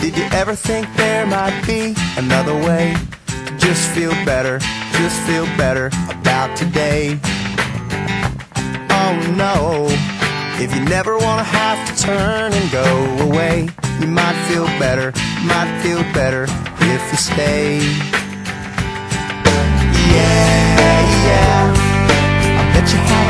Did you ever think there might be another way? Just feel better, just feel better out today. Oh no, if you never want to have to turn and go away, you might feel better, might feel better if you stay. Yeah, yeah, I bet you have.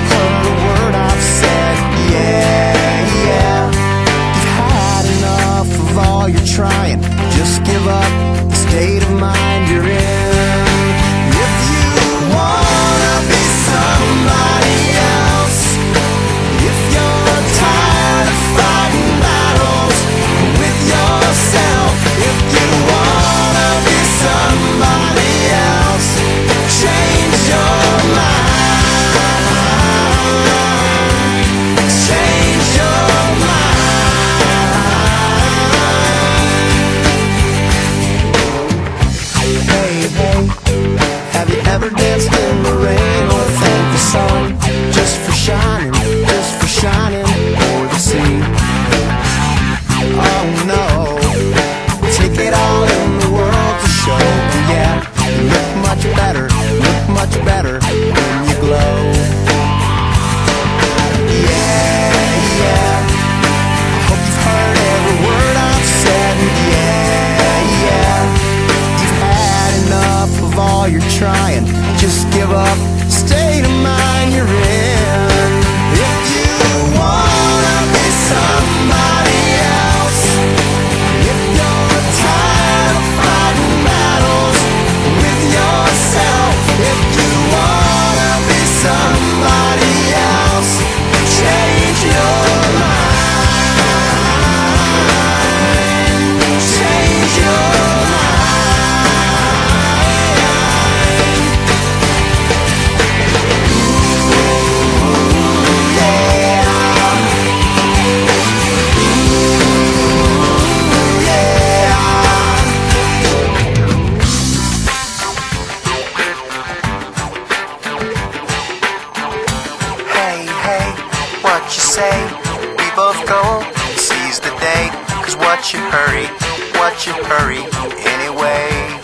just give up. say? We both go seize the day. Cause what you hurry what you hurry anyway.